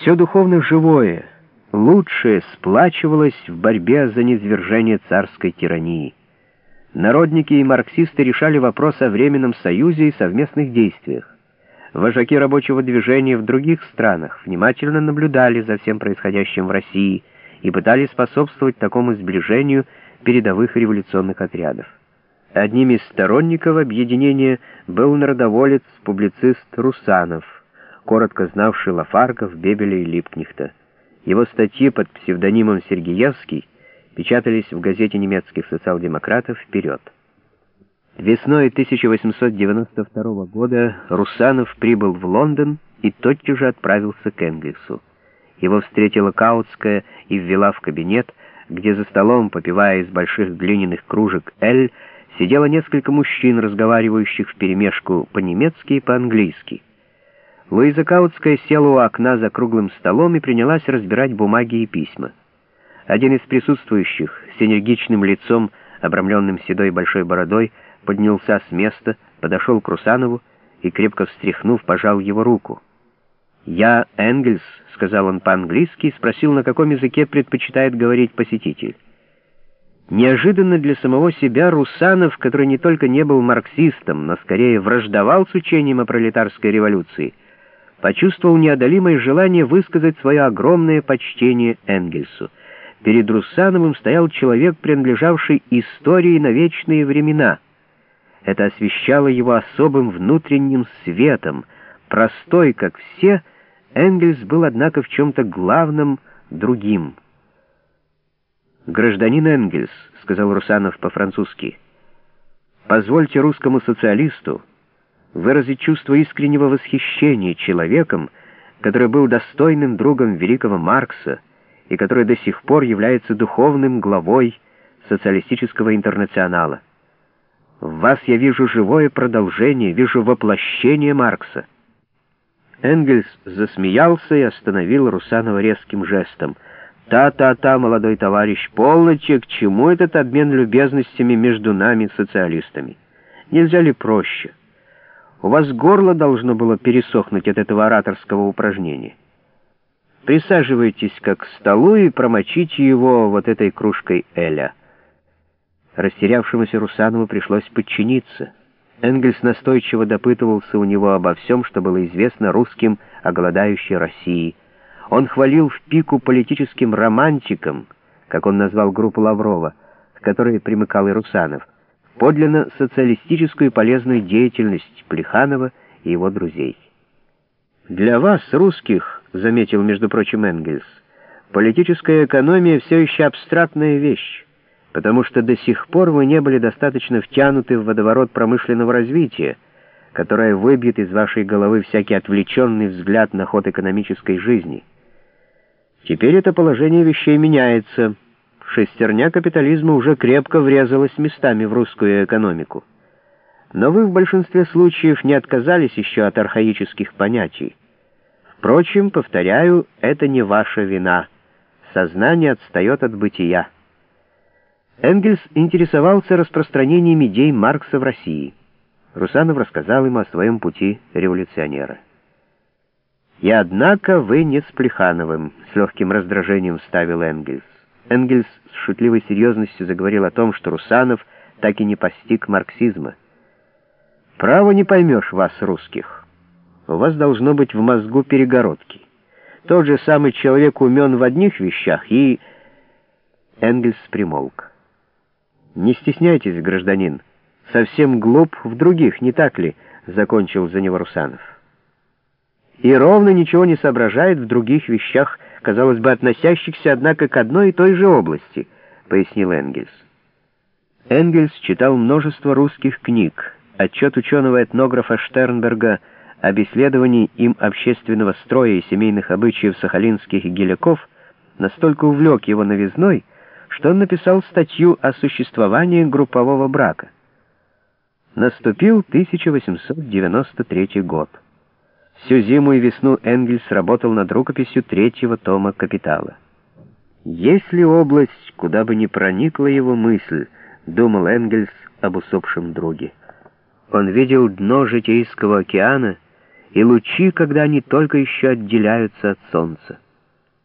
Все духовно живое, лучшее сплачивалось в борьбе за низвержение царской тирании. Народники и марксисты решали вопрос о Временном Союзе и совместных действиях. Вожаки рабочего движения в других странах внимательно наблюдали за всем происходящим в России и пытались способствовать такому сближению передовых революционных отрядов. Одним из сторонников объединения был народоволец, публицист Русанов, коротко знавший Лафарков, Бебеля и Липкнехта. Его статьи под псевдонимом Сергеевский печатались в газете немецких социал-демократов «Вперед». Весной 1892 года Русанов прибыл в Лондон и тотчас же отправился к Энгельсу. Его встретила Каутская и ввела в кабинет, где за столом, попивая из больших глиняных кружек «Эль», сидело несколько мужчин, разговаривающих вперемешку по-немецки и по-английски. Луиза Каутская села у окна за круглым столом и принялась разбирать бумаги и письма. Один из присутствующих, с энергичным лицом, обрамленным седой большой бородой, поднялся с места, подошел к Русанову и, крепко встряхнув, пожал его руку. «Я Энгельс», — сказал он по-английски и спросил, на каком языке предпочитает говорить посетитель. Неожиданно для самого себя Русанов, который не только не был марксистом, но скорее враждовал с учением о пролетарской революции, почувствовал неодолимое желание высказать свое огромное почтение Энгельсу. Перед Русановым стоял человек, принадлежавший истории на вечные времена. Это освещало его особым внутренним светом. Простой, как все, Энгельс был, однако, в чем-то главном другим — «Гражданин Энгельс», — сказал Русанов по-французски, — «позвольте русскому социалисту выразить чувство искреннего восхищения человеком, который был достойным другом великого Маркса и который до сих пор является духовным главой социалистического интернационала. В вас я вижу живое продолжение, вижу воплощение Маркса». Энгельс засмеялся и остановил Русанова резким жестом — «Та-та-та, молодой товарищ, полночи, к чему этот обмен любезностями между нами, социалистами? Нельзя ли проще? У вас горло должно было пересохнуть от этого ораторского упражнения. Присаживайтесь как к столу и промочите его вот этой кружкой Эля». Растерявшемуся Русанову пришлось подчиниться. Энгельс настойчиво допытывался у него обо всем, что было известно русским о голодающей России – он хвалил в пику политическим романтикам, как он назвал группу Лаврова, к которой примыкал и Русанов, подлинно социалистическую и полезную деятельность Плеханова и его друзей. «Для вас, русских, — заметил, между прочим, Энгельс, — политическая экономия все еще абстрактная вещь, потому что до сих пор вы не были достаточно втянуты в водоворот промышленного развития, которое выбьет из вашей головы всякий отвлеченный взгляд на ход экономической жизни». Теперь это положение вещей меняется. Шестерня капитализма уже крепко врезалась местами в русскую экономику. Но вы в большинстве случаев не отказались еще от архаических понятий. Впрочем, повторяю, это не ваша вина. Сознание отстает от бытия. Энгельс интересовался распространением идей Маркса в России. Русанов рассказал ему о своем пути революционера. «И однако вы не с Плехановым», — с легким раздражением вставил Энгельс. Энгельс с шутливой серьезностью заговорил о том, что Русанов так и не постиг марксизма. «Право не поймешь вас, русских. У вас должно быть в мозгу перегородки. Тот же самый человек умен в одних вещах и...» Энгельс примолк. «Не стесняйтесь, гражданин. Совсем глуп в других, не так ли?» — закончил за него Русанов и ровно ничего не соображает в других вещах, казалось бы, относящихся, однако, к одной и той же области, пояснил Энгельс. Энгельс читал множество русских книг. Отчет ученого-этнографа Штернберга об исследовании им общественного строя и семейных обычаев сахалинских геляков настолько увлек его новизной, что он написал статью о существовании группового брака. Наступил 1893 год. Всю зиму и весну Энгельс работал над рукописью третьего тома «Капитала». «Есть ли область, куда бы ни проникла его мысль?» — думал Энгельс об усопшем друге. Он видел дно житейского океана и лучи, когда они только еще отделяются от солнца.